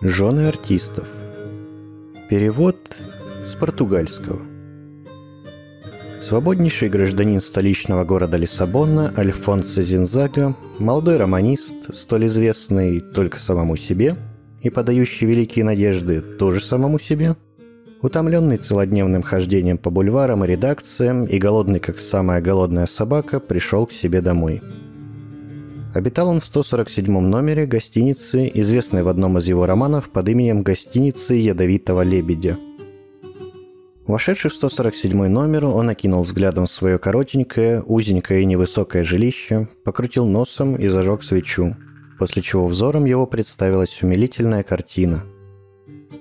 Жены артистов. Перевод с португальского. Свободнейший гражданин столичного города Лиссабона Альфонсо Зинзага, молодой романист, столь известный только самому себе и подающий великие надежды тоже самому себе, утомленный целодневным хождением по бульварам и редакциям и голодный, как самая голодная собака, пришел к себе домой – Обитал он в 147 номере гостиницы, известной в одном из его романов под именем «Гостиницы ядовитого лебедя». Вошедший в 147 номер, он окинул взглядом свое коротенькое, узенькое и невысокое жилище, покрутил носом и зажег свечу, после чего взором его представилась умилительная картина.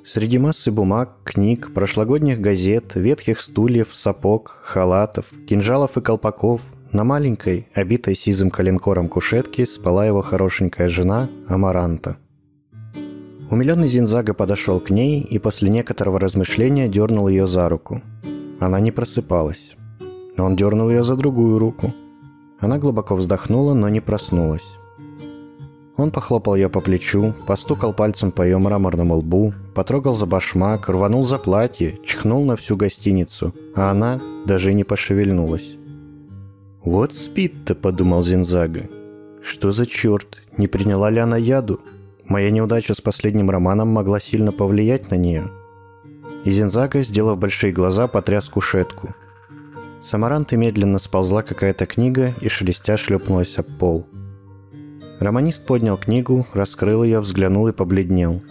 Среди массы бумаг, книг, прошлогодних газет, ветхих стульев, сапог, халатов, кинжалов и колпаков – на маленькой, обитой сизым коленкором кушетке спала его хорошенькая жена Амаранта. Умиленный Зинзага подошел к ней и после некоторого размышления дернул ее за руку. Она не просыпалась. Он дернул ее за другую руку. Она глубоко вздохнула, но не проснулась. Он похлопал ее по плечу, постукал пальцем по ее мраморному лбу, потрогал за башмак, рванул за платье, чихнул на всю гостиницу, а она даже не пошевельнулась. «Вот спит-то», — подумал Зинзага. «Что за черт? Не приняла ли она яду? Моя неудача с последним романом могла сильно повлиять на нее». И Зинзага, сделав большие глаза, потряс кушетку. С Амаранты медленно сползла какая-то книга и шелестя шлепнулась об пол. Романист поднял книгу, раскрыл ее, взглянул и побледнел.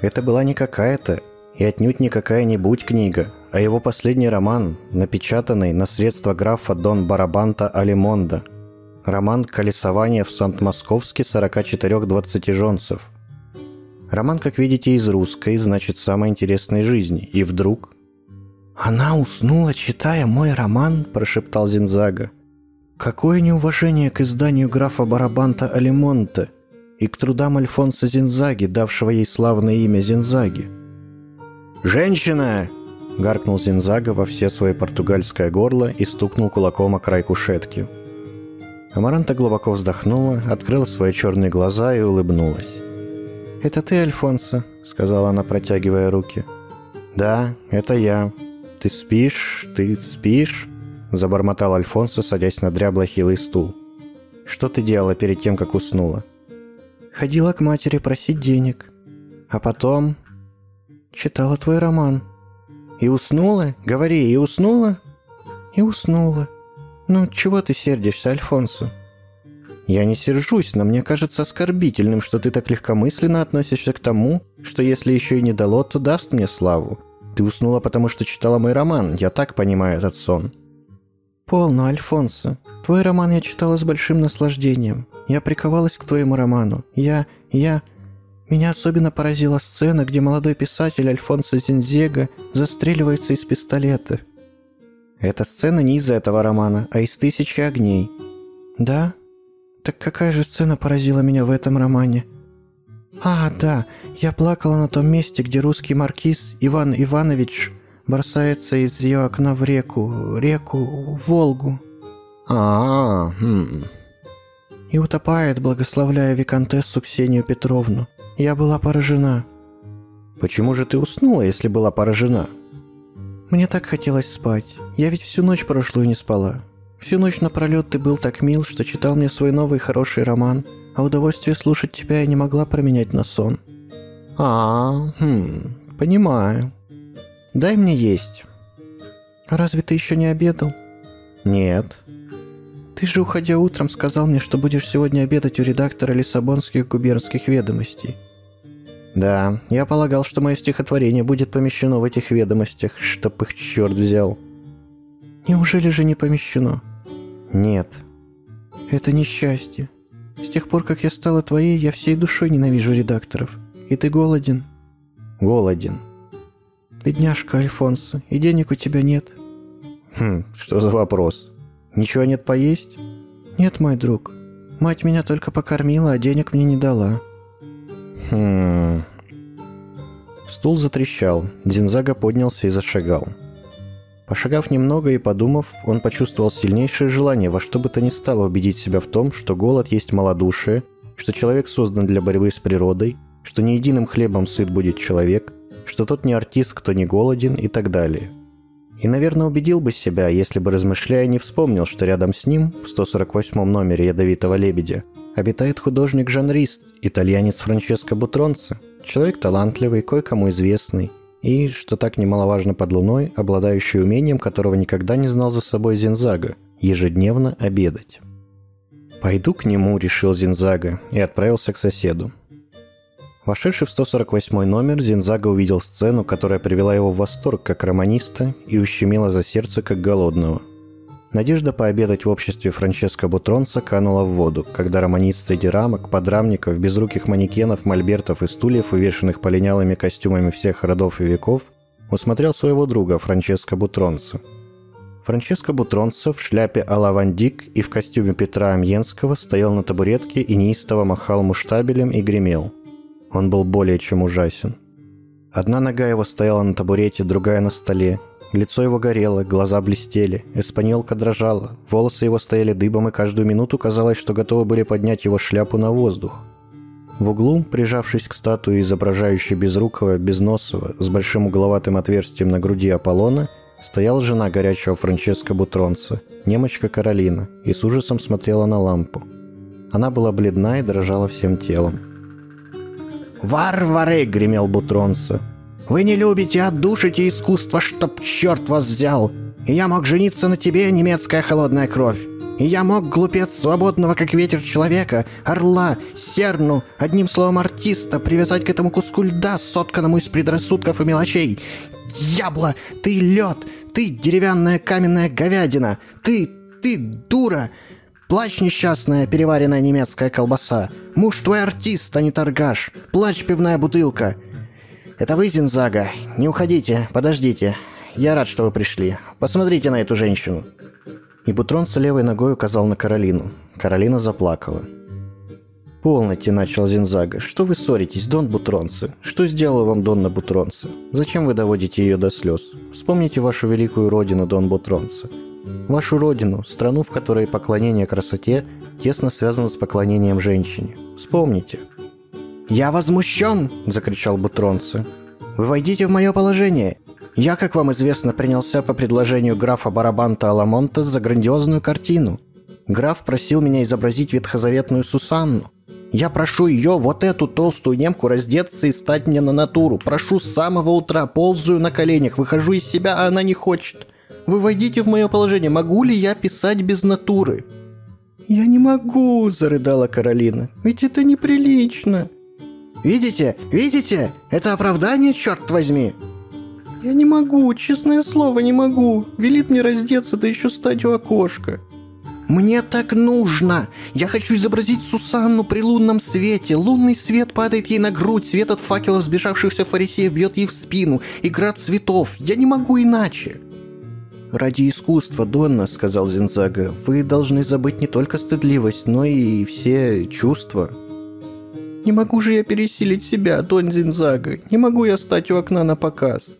Это была не какая-то, и отнюдь не какая-нибудь книга, а его последний роман, напечатанный на средства графа Дон Барабанта Алимонда. Роман «Колесование в Сант-Московске 44 двадцатижонцев». Роман, как видите, из русской, значит, самой интересной жизни. И вдруг... «Она уснула, читая мой роман?» – прошептал Зинзага. «Какое неуважение к изданию графа Барабанта Алимонта и к трудам Альфонса Зинзаги, давшего ей славное имя Зинзаги!» «Женщина!» — гаркнул Зинзага во все свое португальское горло и стукнул кулаком о край кушетки. Амаранта глубоко вздохнула, открыла свои черные глаза и улыбнулась. «Это ты, Альфонсо?» — сказала она, протягивая руки. «Да, это я. Ты спишь? Ты спишь?» — забормотал Альфонсо, садясь на дряблый хилый стул. «Что ты делала перед тем, как уснула?» «Ходила к матери просить денег. А потом...» «Читала твой роман», «И уснула? Говори, и уснула?» «И уснула. Ну, чего ты сердишься, Альфонсо?» «Я не сержусь, но мне кажется оскорбительным, что ты так легкомысленно относишься к тому, что если еще и не дало, то даст мне славу. Ты уснула, потому что читала мой роман, я так понимаю этот сон». «Полно, Альфонсо. Твой роман я читала с большим наслаждением. Я приковалась к твоему роману. Я... я... Меня особенно поразила сцена, где молодой писатель Альфонсо Зинзега застреливается из пистолета. Эта сцена не из этого романа, а из «Тысячи огней». Да? Так какая же сцена поразила меня в этом романе? А, да, я плакала на том месте, где русский маркиз Иван Иванович бросается из ее окна в реку, реку, Волгу. А, -а, -а хм. И утопает, благословляя виконтессу Ксению Петровну. Я была поражена. Почему же ты уснула, если была поражена? Мне так хотелось спать. Я ведь всю ночь прошлую не спала. Всю ночь напролет ты был так мил, что читал мне свой новый хороший роман, а удовольствие слушать тебя я не могла променять на сон. А, хм, понимаю. Дай мне есть. А разве ты еще не обедал? Нет. Ты же, уходя утром, сказал мне, что будешь сегодня обедать у редактора Лиссабонских губернских ведомостей. Да, я полагал, что мое стихотворение будет помещено в этих ведомостях, чтоб их черт взял. Неужели же не помещено? Нет. Это несчастье. С тех пор, как я стала твоей, я всей душой ненавижу редакторов. И ты голоден? Голоден. Бедняжка Альфонсо, и денег у тебя нет. Хм, что за вопрос? Ничего нет поесть? Нет, мой друг. Мать меня только покормила, а денег мне не дала. Хм. Стул затрещал. Дзинзага поднялся и зашагал. Пошагав немного и подумав, он почувствовал сильнейшее желание во что бы то ни стало убедить себя в том, что голод есть малодушие, что человек создан для борьбы с природой, что не единым хлебом сыт будет человек, что тот не артист, кто не голоден и так далее. И, наверное, убедил бы себя, если бы, размышляя, не вспомнил, что рядом с ним, в 148 номере «Ядовитого лебедя», обитает художник-жанрист, итальянец Франческо Бутронце, человек талантливый, кое-кому известный, и, что так немаловажно под луной, обладающий умением, которого никогда не знал за собой Зинзага – ежедневно обедать. «Пойду к нему», – решил Зинзага, и отправился к соседу. Вошедший в 148 номер, Зинзага увидел сцену, которая привела его в восторг как романиста и ущемила за сердце как голодного. Надежда пообедать в обществе Франческо Бутронца канула в воду, когда романист среди рамок, подрамников, безруких манекенов, мольбертов и стульев, увешанных полинялыми костюмами всех родов и веков, усмотрел своего друга Франческо Бутронца. Франческо Бутронца в шляпе а Дик и в костюме Петра Амьенского стоял на табуретке и неистово махал муштабелем и гремел – он был более чем ужасен. Одна нога его стояла на табурете, другая на столе. Лицо его горело, глаза блестели, эспаньолка дрожала, волосы его стояли дыбом, и каждую минуту казалось, что готовы были поднять его шляпу на воздух. В углу, прижавшись к статуе, изображающей безрукого, безносого, с большим угловатым отверстием на груди Аполлона, стояла жена горячего Франческо Бутронца, немочка Каролина, и с ужасом смотрела на лампу. Она была бледна и дрожала всем телом. «Варвары!» — гремел Бутронса. «Вы не любите, отдушите искусство, чтоб черт вас взял! Я мог жениться на тебе, немецкая холодная кровь! Я мог, глупец свободного, как ветер человека, орла, серну, одним словом артиста, привязать к этому куску льда, сотканному из предрассудков и мелочей. Ябло, ты лед, ты деревянная каменная говядина, ты, ты дура, Плачь, несчастная, переваренная немецкая колбаса. Муж твой артист, а не торгаш. Плачь, пивная бутылка. Это вы, Зинзага? Не уходите, подождите. Я рад, что вы пришли. Посмотрите на эту женщину. И Бутрон с левой ногой указал на Каролину. Каролина заплакала. «Полноте», — начал Зинзага. «Что вы ссоритесь, Дон Бутронце? Что сделал вам Донна Бутронце? Зачем вы доводите ее до слез? Вспомните вашу великую родину, Дон Бутронце. Вашу родину, страну, в которой поклонение красоте тесно связано с поклонением женщине. Вспомните. «Я возмущен!» – закричал Бутронце. «Вы войдите в мое положение. Я, как вам известно, принялся по предложению графа Барабанта Аламонта за грандиозную картину. Граф просил меня изобразить ветхозаветную Сусанну. Я прошу ее, вот эту толстую немку, раздеться и стать мне на натуру. Прошу с самого утра, ползаю на коленях, выхожу из себя, а она не хочет. Вы войдите в мое положение. Могу ли я писать без натуры?» «Я не могу», – зарыдала Каролина. «Ведь это неприлично». «Видите? Видите? Это оправдание, черт возьми!» «Я не могу, честное слово, не могу. Велит мне раздеться, да еще стать у окошка». «Мне так нужно! Я хочу изобразить Сусанну при лунном свете. Лунный свет падает ей на грудь, свет от факелов сбежавшихся фарисеев бьет ей в спину. Игра цветов. Я не могу иначе!» «Ради искусства, Донна», — сказал Зинзага, — «вы должны забыть не только стыдливость, но и все чувства». «Не могу же я пересилить себя, Дон Зинзага. Не могу я стать у окна на показ».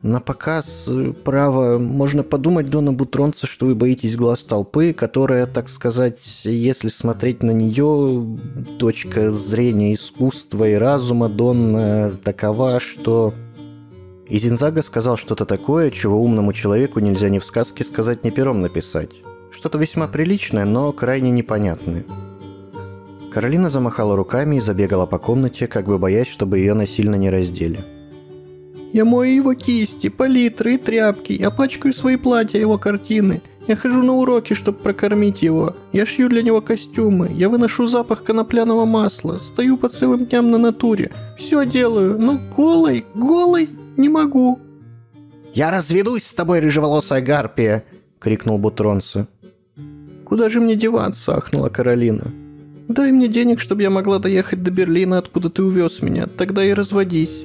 «На показ, право, можно подумать, Дона Бутронца, что вы боитесь глаз толпы, которая, так сказать, если смотреть на нее, точка зрения искусства и разума Донна такова, что...» И Зинзага сказал что-то такое, чего умному человеку нельзя ни в сказке сказать, ни пером написать. Что-то весьма приличное, но крайне непонятное. Каролина замахала руками и забегала по комнате, как бы боясь, чтобы ее насильно не раздели. «Я мою его кисти, палитры и тряпки, я пачкаю свои платья, его картины. Я хожу на уроки, чтобы прокормить его. Я шью для него костюмы. Я выношу запах конопляного масла. Стою по целым дням на натуре. Все делаю, но голой, голой не могу». «Я разведусь с тобой, рыжеволосая гарпия!» — крикнул Бутронце. «Куда же мне деваться?» — ахнула Каролина. «Дай мне денег, чтобы я могла доехать до Берлина, откуда ты увез меня. Тогда и разводись».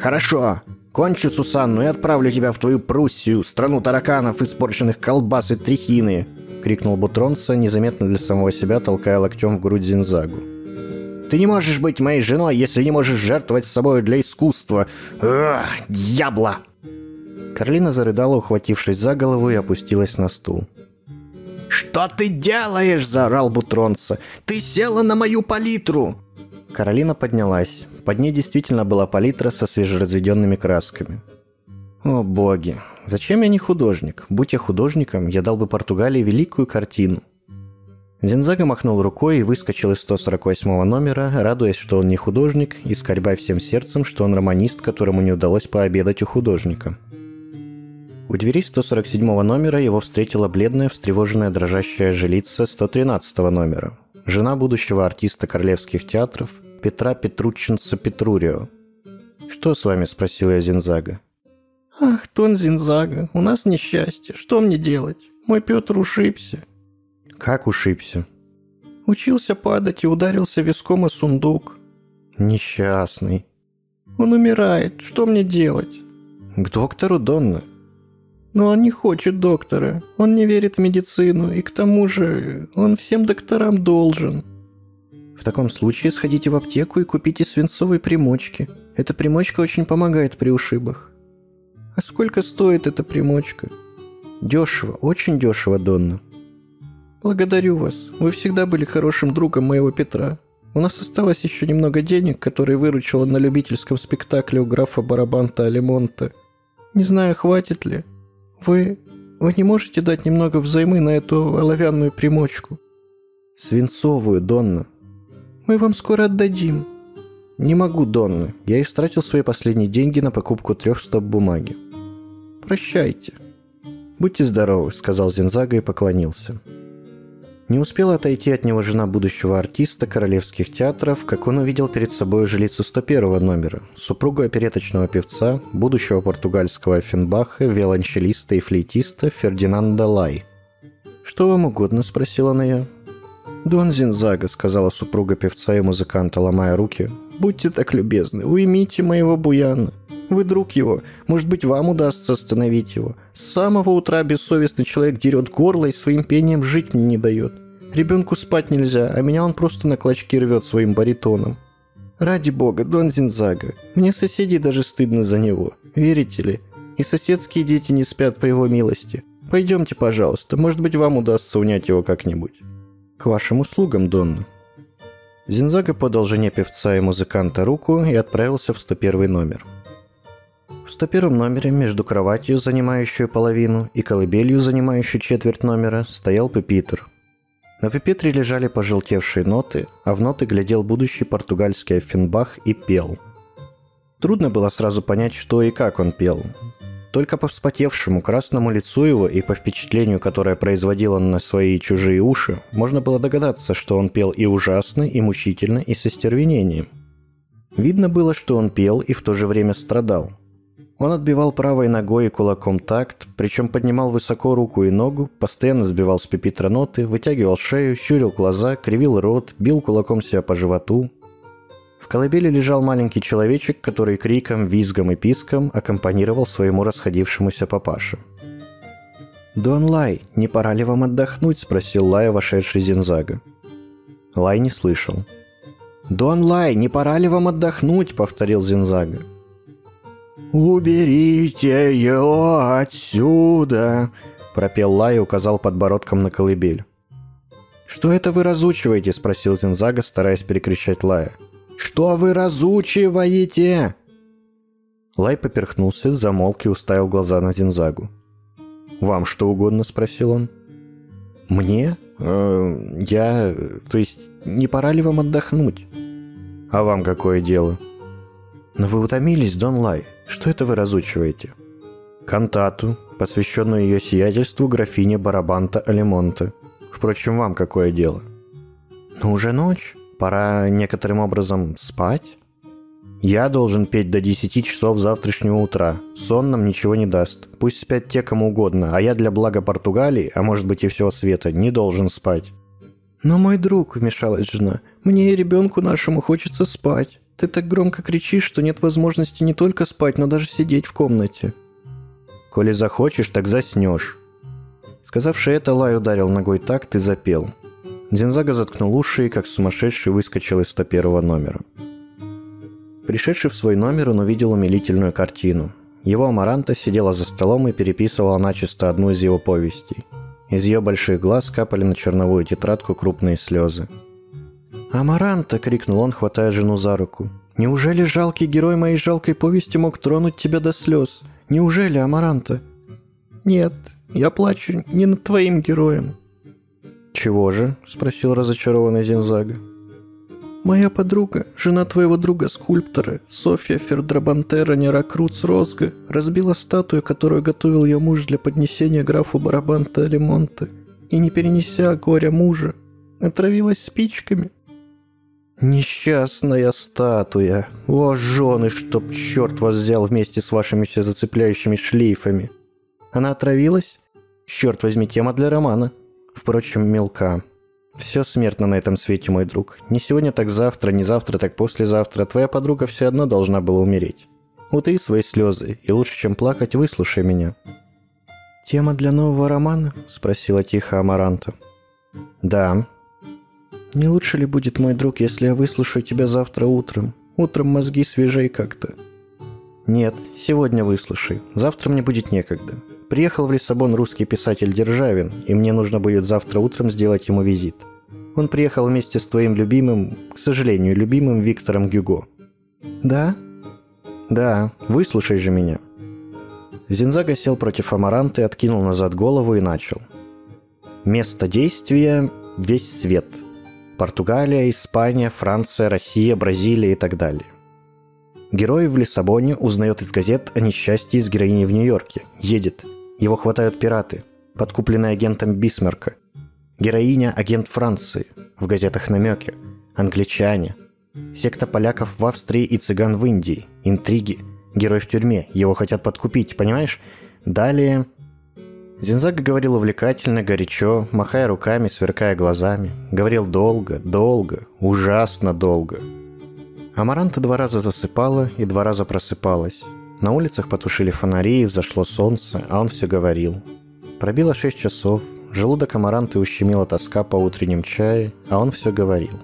«Хорошо. Кончу Сусанну и отправлю тебя в твою Пруссию, страну тараканов, испорченных колбас и тряхины!» — крикнул Бутронца, незаметно для самого себя, толкая локтем в грудь Зинзагу. Ты не можешь быть моей женой, если не можешь жертвовать собой для искусства. Ах, дьябла!» Карлина зарыдала, ухватившись за голову, и опустилась на стул. «Что ты делаешь?» – заорал Бутронца. «Ты села на мою палитру!» Каролина поднялась. Под ней действительно была палитра со свежеразведенными красками. О боги, зачем я не художник? Будь я художником, я дал бы Португалии великую картину. Зинзага махнул рукой и выскочил из 148 номера, радуясь, что он не художник, и скорбя всем сердцем, что он романист, которому не удалось пообедать у художника. У двери 147 номера его встретила бледная, встревоженная, дрожащая жилица 113 номера, жена будущего артиста королевских театров Петра Петрученца Петрурио. «Что с вами?» – спросил я Зинзага. «Ах, Тон Зинзага, у нас несчастье. Что мне делать? Мой Петр ушибся». «Как ушибся?» «Учился падать и ударился виском о сундук». «Несчастный». «Он умирает. Что мне делать?» «К доктору, Донна». Но он не хочет доктора. Он не верит в медицину. И к тому же он всем докторам должен. В таком случае сходите в аптеку и купите свинцовые примочки. Эта примочка очень помогает при ушибах. А сколько стоит эта примочка? Дешево, очень дешево, Донна. Благодарю вас. Вы всегда были хорошим другом моего Петра. У нас осталось еще немного денег, которые выручила на любительском спектакле у графа Барабанта Алимонта. Не знаю, хватит ли. Вы... вы не можете дать немного взаймы на эту оловянную примочку? Свинцовую, Донна. Мы вам скоро отдадим. Не могу, Донна. Я истратил свои последние деньги на покупку трех стоп бумаги. Прощайте. Будьте здоровы, сказал Зинзага и поклонился. Не успела отойти от него жена будущего артиста королевских театров, как он увидел перед собой жилицу 101 номера, супругу опереточного певца, будущего португальского Финбаха, виолончелиста и флейтиста Фердинанда Лай. «Что вам угодно?» – спросила она ее. «Дон Зинзага», – сказала супруга певца и музыканта, ломая руки. «Будьте так любезны, уймите моего буяна. Вы друг его. Может быть, вам удастся остановить его. С самого утра бессовестный человек дерет горло и своим пением жить мне не дает. Ребенку спать нельзя, а меня он просто на клочки рвет своим баритоном. Ради бога, Дон Зинзага, мне соседей даже стыдно за него. Верите ли? И соседские дети не спят по его милости. Пойдемте, пожалуйста, может быть, вам удастся унять его как-нибудь. К вашим услугам, Донна. Зинзага подал жене певца и музыканта руку и отправился в 101 номер. В 101 номере между кроватью, занимающую половину, и колыбелью, занимающей четверть номера, стоял пепитр. На пепитре лежали пожелтевшие ноты, а в ноты глядел будущий португальский Оффенбах и пел. Трудно было сразу понять, что и как он пел. Только по вспотевшему красному лицу его и по впечатлению, которое производил он на свои чужие уши, можно было догадаться, что он пел и ужасно, и мучительно, и со стервенением. Видно было, что он пел и в то же время страдал – он отбивал правой ногой и кулаком такт, причем поднимал высоко руку и ногу, постоянно сбивал с пепитра ноты, вытягивал шею, щурил глаза, кривил рот, бил кулаком себя по животу. В колыбели лежал маленький человечек, который криком, визгом и писком аккомпанировал своему расходившемуся папаше. «Дон Лай, не пора ли вам отдохнуть?» – спросил Лая, вошедший Зинзага. Лай не слышал. «Дон Лай, не пора ли вам отдохнуть?» – повторил Зинзага. «Уберите ее отсюда!» — пропел Лай и указал подбородком на колыбель. «Что это вы разучиваете?» — спросил Зинзага, стараясь перекричать Лая. «Что вы разучиваете?» Лай поперхнулся, замолк и уставил глаза на Зинзагу. «Вам что угодно?» — спросил он. «Мне? Э, я... То есть, не пора ли вам отдохнуть?» «А вам какое дело?» «Но вы утомились, Дон Лай. Что это вы разучиваете?» «Кантату, посвященную ее сиятельству графине Барабанта Алимонте. Впрочем, вам какое дело?» «Ну уже ночь. Пора некоторым образом спать». «Я должен петь до 10 часов завтрашнего утра. Сон нам ничего не даст. Пусть спят те, кому угодно, а я для блага Португалии, а может быть и всего света, не должен спать». «Но, мой друг», — вмешалась жена, — «мне и ребенку нашему хочется спать». Ты так громко кричишь, что нет возможности не только спать, но даже сидеть в комнате. Коли захочешь, так заснешь. Сказавши это, Лай ударил ногой так, и запел. Зинзага заткнул уши и, как сумасшедший, выскочил из 101 номера. Пришедший в свой номер, он увидел умилительную картину. Его Амаранта сидела за столом и переписывала начисто одну из его повестей. Из ее больших глаз капали на черновую тетрадку крупные слезы. «Амаранта!» — крикнул он, хватая жену за руку. «Неужели жалкий герой моей жалкой повести мог тронуть тебя до слез? Неужели, Амаранта?» «Нет, я плачу не над твоим героем». «Чего же?» — спросил разочарованный Зинзага. «Моя подруга, жена твоего друга-скульптора, Софья Фердрабантера Неракруц Розга, разбила статую, которую готовил ее муж для поднесения графу Барабанта Лемонта, и, не перенеся горя мужа, отравилась спичками». «Несчастная статуя! О, жены, чтоб черт вас взял вместе с вашими все зацепляющими шлейфами!» Она отравилась? Черт возьми, тема для романа. Впрочем, мелка. Все смертно на этом свете, мой друг. Не сегодня, так завтра, не завтра, так послезавтра. Твоя подруга все одно должна была умереть. Утри свои слезы, и лучше, чем плакать, выслушай меня. «Тема для нового романа?» – спросила тихо Амаранта. «Да», не лучше ли будет, мой друг, если я выслушаю тебя завтра утром? Утром мозги свежей как-то. Нет, сегодня выслушай. Завтра мне будет некогда. Приехал в Лиссабон русский писатель Державин, и мне нужно будет завтра утром сделать ему визит. Он приехал вместе с твоим любимым, к сожалению, любимым Виктором Гюго. Да? Да, выслушай же меня. Зинзага сел против Амаранты, откинул назад голову и начал. Место действия – весь свет – Португалия, Испания, Франция, Россия, Бразилия и так далее. Герой в Лиссабоне узнает из газет о несчастье с героиней в Нью-Йорке. Едет. Его хватают пираты, подкупленные агентом Бисмарка. Героиня – агент Франции. В газетах намеки. Англичане. Секта поляков в Австрии и цыган в Индии. Интриги. Герой в тюрьме. Его хотят подкупить, понимаешь? Далее Зинзага говорил увлекательно, горячо, махая руками, сверкая глазами. Говорил долго, долго, ужасно долго. Амаранта два раза засыпала и два раза просыпалась. На улицах потушили фонари, и взошло солнце, а он все говорил. Пробило шесть часов, желудок Амаранты ущемила тоска по утреннем чае, а он все говорил.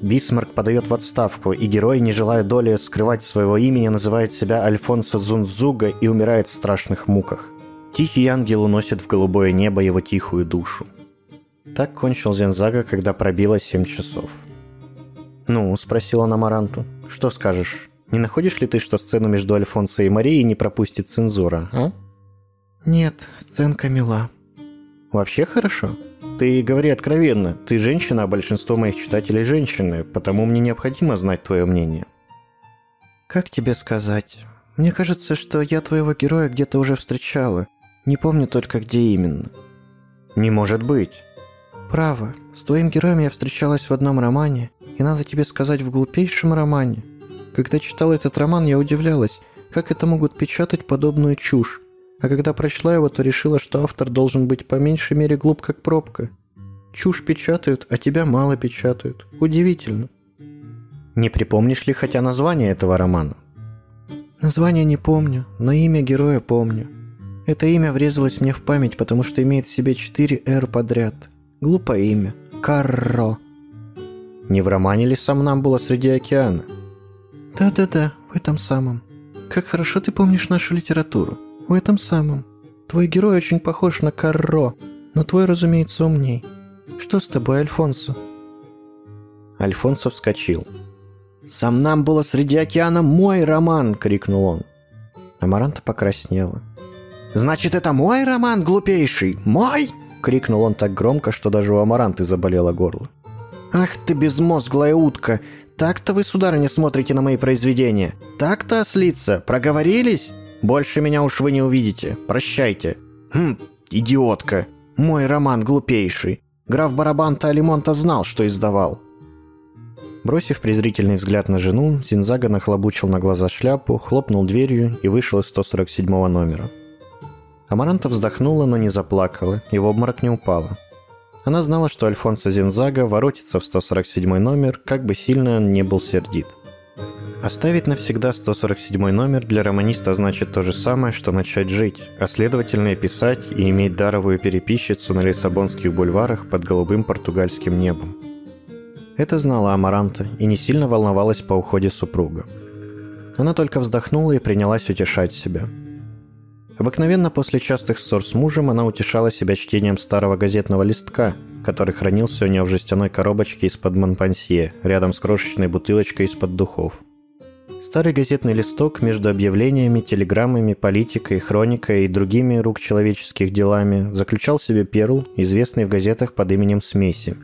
Бисмарк подает в отставку, и герой, не желая доли скрывать своего имени, называет себя Альфонсо Зунзуга и умирает в страшных муках. Тихий ангел уносит в голубое небо его тихую душу. Так кончил Зензага, когда пробило семь часов. «Ну?» – спросил он. «Что скажешь? Не находишь ли ты, что сцену между Альфонсо и Марией не пропустит цензура, а?» «Нет, сценка мила». «Вообще хорошо? Ты говори откровенно. Ты женщина, а большинство моих читателей женщины, потому мне необходимо знать твое мнение». «Как тебе сказать? Мне кажется, что я твоего героя где-то уже встречала. Не помню только, где именно. Не может быть. Право, с твоим героем я встречалась в одном романе, и надо тебе сказать, в глупейшем романе. Когда читала этот роман, я удивлялась, как это могут печатать подобную чушь. А когда прочла его, то решила, что автор должен быть по меньшей мере глуп, как пробка. Чушь печатают, а тебя мало печатают. Удивительно. Не припомнишь ли хотя название этого романа? Название не помню, но имя героя помню. Это имя врезалось мне в память, потому что имеет в себе четыре «Р» подряд. Глупое имя. Карро. Не в романе ли сам нам было среди океана? Да-да-да, в этом самом. Как хорошо ты помнишь нашу литературу. В этом самом. Твой герой очень похож на Карро, но твой, разумеется, умней. Что с тобой, Альфонсо? Альфонсо вскочил. «Сам нам было среди океана мой роман!» — крикнул он. Амаранта покраснела. «Значит, это мой роман, глупейший? Мой?» — крикнул он так громко, что даже у Амаранты заболело горло. «Ах ты безмозглая утка! Так-то вы, сударыня, смотрите на мои произведения? Так-то, ослица, проговорились? Больше меня уж вы не увидите. Прощайте. Хм, идиотка. Мой роман глупейший. Граф Барабанта Алимонта знал, что издавал». Бросив презрительный взгляд на жену, Зинзага нахлобучил на глаза шляпу, хлопнул дверью и вышел из 147 номера. Амаранта вздохнула, но не заплакала и в обморок не упала. Она знала, что Альфонсо Зинзага воротится в 147 номер, как бы сильно он не был сердит. Оставить навсегда 147 номер для романиста значит то же самое, что начать жить, а следовательно и писать и иметь даровую переписчицу на лиссабонских бульварах под голубым португальским небом. Это знала Амаранта и не сильно волновалась по уходе супруга. Она только вздохнула и принялась утешать себя – Обыкновенно после частых ссор с мужем она утешала себя чтением старого газетного листка, который хранился у нее в жестяной коробочке из-под Монпансье, рядом с крошечной бутылочкой из-под духов. Старый газетный листок между объявлениями, телеграммами, политикой, хроникой и другими рук человеческих делами заключал в себе перл, известный в газетах под именем «Смеси»,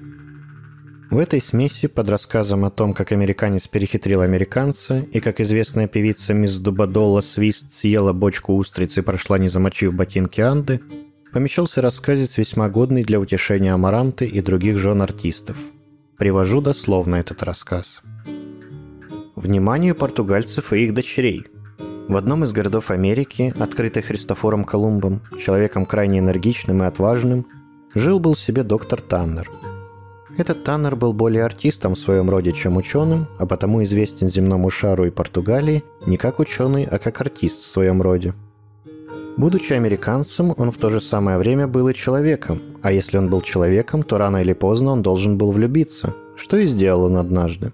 в этой смеси под рассказом о том, как американец перехитрил американца, и как известная певица мисс Дубадолла Свист съела бочку устриц и прошла, не замочив ботинки Анды, помещался рассказец весьма годный для утешения Амаранты и других жен артистов. Привожу дословно этот рассказ. Вниманию португальцев и их дочерей. В одном из городов Америки, открытый Христофором Колумбом, человеком крайне энергичным и отважным, жил-был себе доктор Таннер – этот Таннер был более артистом в своем роде, чем ученым, а потому известен земному шару и Португалии не как ученый, а как артист в своем роде. Будучи американцем, он в то же самое время был и человеком, а если он был человеком, то рано или поздно он должен был влюбиться, что и сделал он однажды.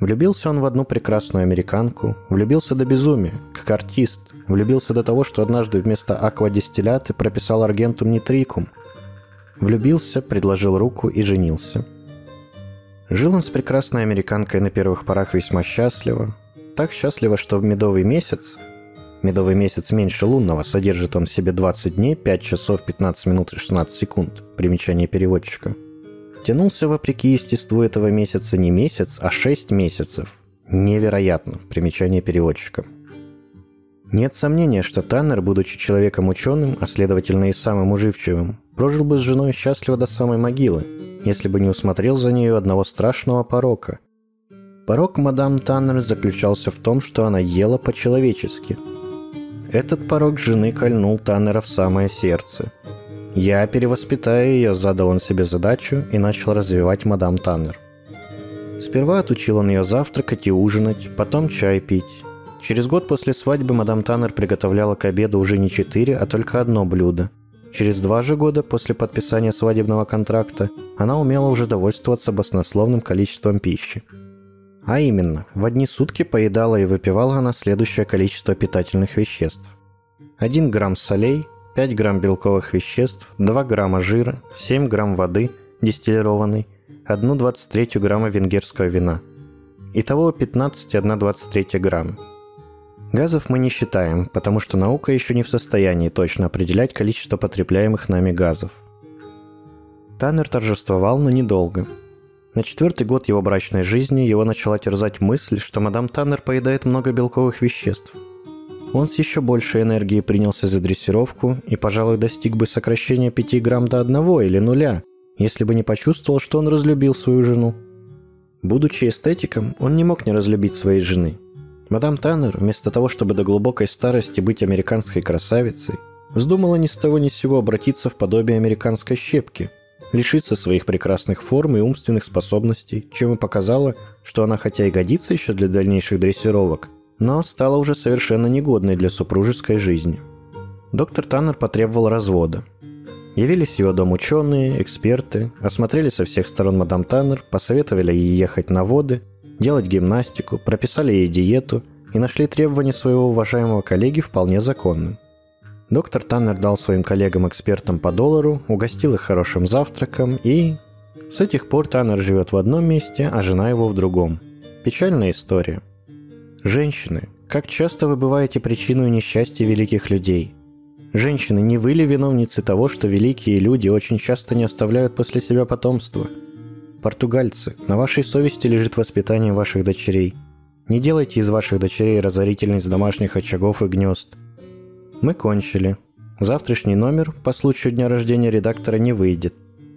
Влюбился он в одну прекрасную американку, влюбился до безумия, как артист, влюбился до того, что однажды вместо аквадистилляты прописал аргентум нитрикум – Влюбился, предложил руку и женился. Жил он с прекрасной американкой на первых порах весьма счастливо. Так счастливо, что в медовый месяц, медовый месяц меньше лунного, содержит он в себе 20 дней, 5 часов, 15 минут и 16 секунд, примечание переводчика. Тянулся вопреки естеству этого месяца не месяц, а 6 месяцев. Невероятно, примечание переводчика. Нет сомнения, что Таннер, будучи человеком ученым, а следовательно и самым уживчивым, прожил бы с женой счастливо до самой могилы, если бы не усмотрел за нею одного страшного порока. Порок мадам Таннер заключался в том, что она ела по-человечески. Этот порок жены кольнул Таннера в самое сердце. «Я перевоспитаю ее», — задал он себе задачу и начал развивать мадам Таннер. Сперва отучил он ее завтракать и ужинать, потом чай пить. Через год после свадьбы мадам Таннер приготовляла к обеду уже не четыре, а только одно блюдо Через два же года после подписания свадебного контракта она умела уже довольствоваться баснословным количеством пищи. А именно, в одни сутки поедала и выпивала она следующее количество питательных веществ. 1 грамм солей, 5 грамм белковых веществ, 2 грамма жира, 7 грамм воды дистиллированной, 1,23 грамма венгерского вина. Итого 15,1,23 грамма. Газов мы не считаем, потому что наука еще не в состоянии точно определять количество потребляемых нами газов. Таннер торжествовал, но недолго. На четвертый год его брачной жизни его начала терзать мысль, что мадам Таннер поедает много белковых веществ. Он с еще большей энергией принялся за дрессировку и, пожалуй, достиг бы сокращения 5 грамм до одного или нуля, если бы не почувствовал, что он разлюбил свою жену. Будучи эстетиком, он не мог не разлюбить своей жены – Мадам Таннер, вместо того, чтобы до глубокой старости быть американской красавицей, вздумала ни с того ни с сего обратиться в подобие американской щепки, лишиться своих прекрасных форм и умственных способностей, чем и показала, что она хотя и годится еще для дальнейших дрессировок, но стала уже совершенно негодной для супружеской жизни. Доктор Таннер потребовал развода. Явились в его дом ученые, эксперты, осмотрели со всех сторон мадам Таннер, посоветовали ей ехать на воды – делать гимнастику, прописали ей диету и нашли требования своего уважаемого коллеги вполне законным. Доктор Таннер дал своим коллегам-экспертам по доллару, угостил их хорошим завтраком и... С этих пор Таннер живет в одном месте, а жена его в другом. Печальная история. Женщины, как часто вы бываете причиной несчастья великих людей? Женщины, не вы ли виновницы того, что великие люди очень часто не оставляют после себя потомства – Португальцы, на вашей совести лежит воспитание ваших дочерей. Не делайте из ваших дочерей разорительность домашних очагов и гнезд. Мы кончили. Завтрашний номер по случаю дня рождения редактора не выйдет.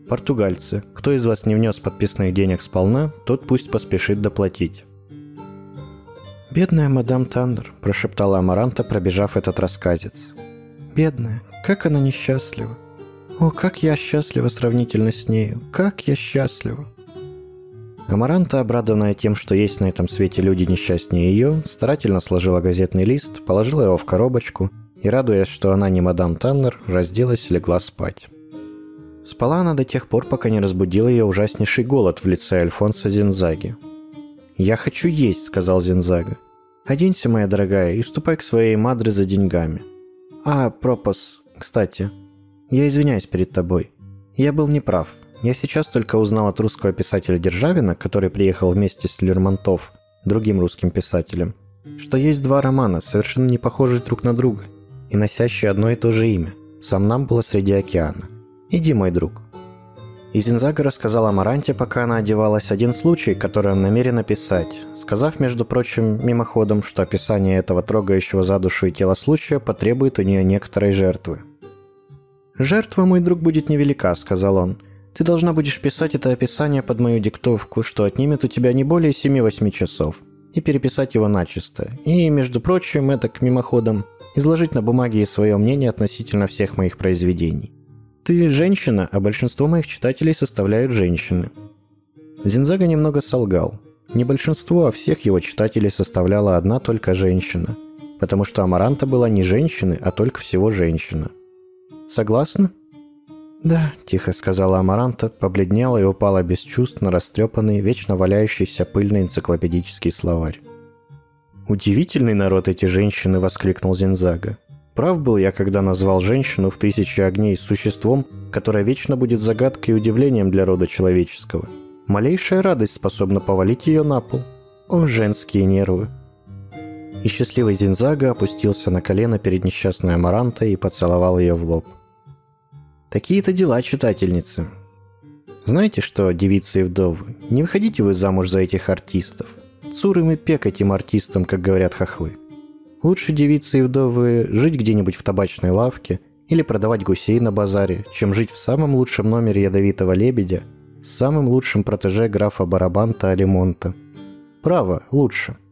Португальцы, кто из вас не внес подписных денег сполна, тот пусть поспешит доплатить. «Бедная мадам Тандер», – прошептала Амаранта, пробежав этот рассказец. «Бедная, как она несчастлива. О, как я счастлива сравнительно с нею, как я счастлива. Амаранта, обрадованная тем, что есть на этом свете люди несчастнее ее, старательно сложила газетный лист, положила его в коробочку и, радуясь, что она не мадам Таннер, разделась и легла спать. Спала она до тех пор, пока не разбудил ее ужаснейший голод в лице Альфонса Зинзаги. «Я хочу есть», — сказал Зинзага. «Оденься, моя дорогая, и ступай к своей мадре за деньгами». А, пропас, кстати, я извиняюсь перед тобой. Я был неправ. Я сейчас только узнал от русского писателя Державина, который приехал вместе с Лермонтов, другим русским писателем, что есть два романа, совершенно не похожие друг на друга, и носящие одно и то же имя. Сам нам было среди океана. Иди, мой друг. И Зинзага рассказал Амаранте, пока она одевалась, один случай, который он намерен описать, сказав, между прочим, мимоходом, что описание этого трогающего за душу и тело случая потребует у нее некоторой жертвы. «Жертва, мой друг, будет невелика», — сказал он. «Ты должна будешь писать это описание под мою диктовку, что отнимет у тебя не более 7-8 часов, и переписать его начисто. И, между прочим, это к мимоходом, изложить на бумаге свое мнение относительно всех моих произведений. Ты женщина, а большинство моих читателей составляют женщины. Зинзага немного солгал. Не большинство, а всех его читателей составляла одна только женщина. Потому что Амаранта была не женщины, а только всего женщина. Согласна? «Да», — тихо сказала Амаранта, побледнела и упала без чувств на растрепанный, вечно валяющийся пыльный энциклопедический словарь. «Удивительный народ эти женщины!» — воскликнул Зинзага. Прав был я, когда назвал женщину в «Тысячи огней» существом, которое вечно будет загадкой и удивлением для рода человеческого. Малейшая радость способна повалить ее на пол. О, женские нервы! И счастливый Зинзага опустился на колено перед несчастной Амарантой и поцеловал ее в лоб. Такие-то дела, читательницы. Знаете что, девицы и вдовы, не выходите вы замуж за этих артистов. Цурым и пек этим артистам, как говорят хохлы. Лучше девицы и вдовы жить где-нибудь в табачной лавке или продавать гусей на базаре, чем жить в самом лучшем номере ядовитого лебедя с самым лучшим протеже графа Барабанта Алимонта. Право, лучше –